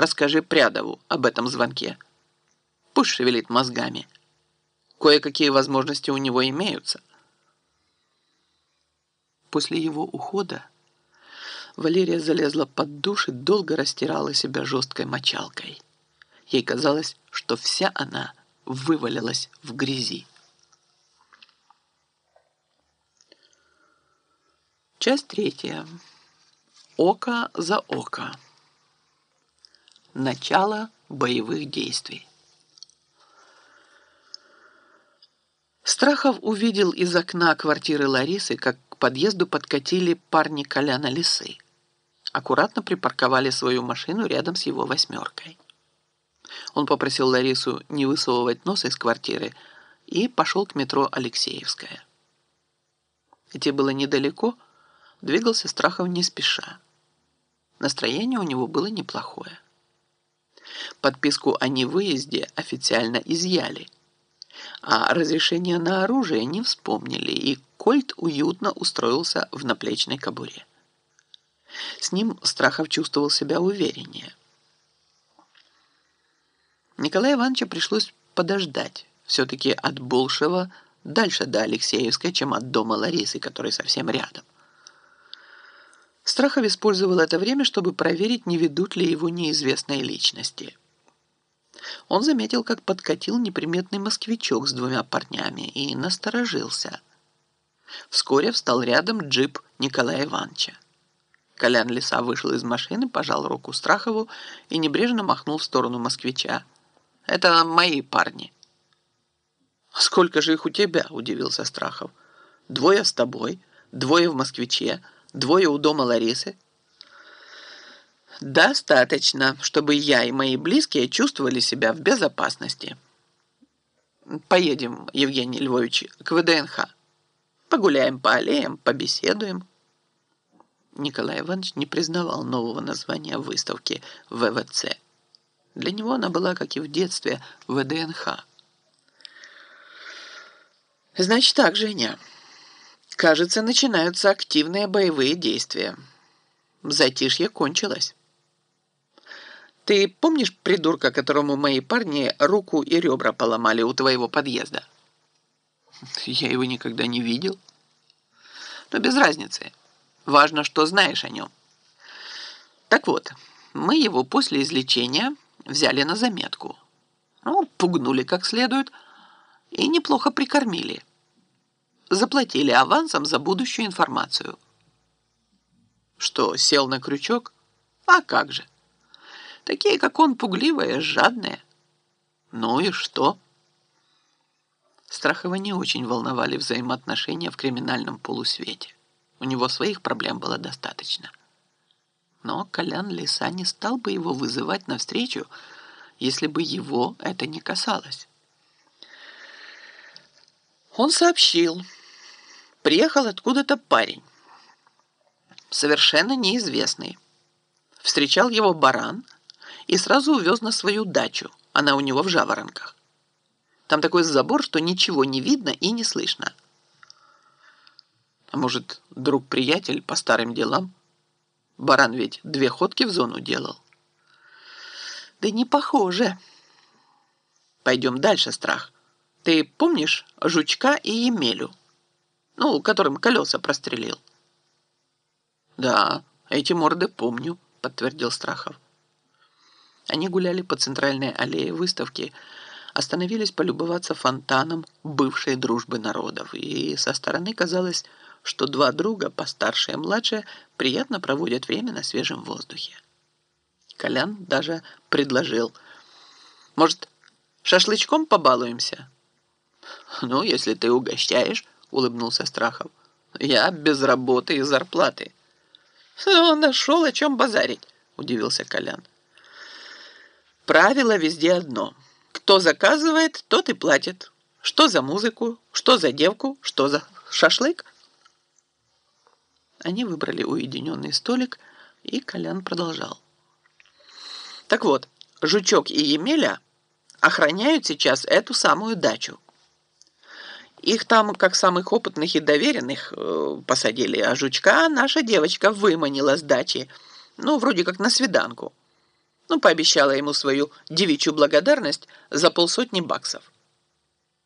расскажи Прядову об этом звонке. Пусть шевелит мозгами. Кое-какие возможности у него имеются. После его ухода Валерия залезла под душ и долго растирала себя жесткой мочалкой. Ей казалось, что вся она вывалилась в грязи. Часть третья. Око за око. Начало боевых действий. Страхов увидел из окна квартиры Ларисы, как к подъезду подкатили парни Коляна Лисы. Аккуратно припарковали свою машину рядом с его восьмеркой. Он попросил Ларису не высовывать нос из квартиры и пошел к метро Алексеевская. Идти было недалеко, двигался Страхов не спеша. Настроение у него было неплохое. Подписку о невыезде официально изъяли, а разрешение на оружие не вспомнили, и Кольт уютно устроился в наплечной кобуре. С ним Страхов чувствовал себя увереннее. Николаю Ивановичу пришлось подождать. Все-таки от Булшева дальше до Алексеевской, чем от дома Ларисы, который совсем рядом. Страхов использовал это время, чтобы проверить, не ведут ли его неизвестные личности. Он заметил, как подкатил неприметный москвичок с двумя парнями и насторожился. Вскоре встал рядом джип Николая Ивановича. Колян Лиса вышел из машины, пожал руку Страхову и небрежно махнул в сторону москвича. «Это мои парни». «Сколько же их у тебя?» – удивился Страхов. «Двое с тобой, двое в москвиче». Двое у дома Ларисы? Достаточно, чтобы я и мои близкие чувствовали себя в безопасности. Поедем, Евгений Львович, к ВДНХ. Погуляем по аллеям, побеседуем. Николай Иванович не признавал нового названия выставки ВВЦ. Для него она была, как и в детстве, ВДНХ. «Значит так, Женя». Кажется, начинаются активные боевые действия. Затишье кончилось. Ты помнишь придурка, которому мои парни руку и ребра поломали у твоего подъезда? Я его никогда не видел. Но без разницы. Важно, что знаешь о нем. Так вот, мы его после излечения взяли на заметку. Ну, пугнули как следует и неплохо прикормили заплатили авансом за будущую информацию. Что, сел на крючок? А как же? Такие, как он, пугливые, жадные. Ну и что? Страхова не очень волновали взаимоотношения в криминальном полусвете. У него своих проблем было достаточно. Но Колян Лиса не стал бы его вызывать навстречу, если бы его это не касалось. Он сообщил, приехал откуда-то парень, совершенно неизвестный. Встречал его баран и сразу увез на свою дачу, она у него в Жаворонках. Там такой забор, что ничего не видно и не слышно. А может, друг-приятель по старым делам? Баран ведь две ходки в зону делал. Да не похоже. Пойдем дальше, страх. Ты помнишь Жучка и Емелю? Ну, которым колеса прострелил. Да, эти морды помню, подтвердил Страхов. Они гуляли по центральной аллее выставки, остановились полюбоваться фонтаном бывшей дружбы народов, и со стороны казалось, что два друга, постарше и младше, приятно проводят время на свежем воздухе. Колян даже предложил, может, шашлычком побалуемся? Ну, если ты угощаешь, — улыбнулся Страхов. «Я без работы и зарплаты». «Он нашел, о чем базарить», — удивился Колян. «Правило везде одно. Кто заказывает, тот и платит. Что за музыку, что за девку, что за шашлык?» Они выбрали уединенный столик, и Колян продолжал. «Так вот, Жучок и Емеля охраняют сейчас эту самую дачу, их там, как самых опытных и доверенных, э, посадили, а жучка наша девочка выманила с дачи. Ну, вроде как на свиданку. Ну, пообещала ему свою девичью благодарность за полсотни баксов.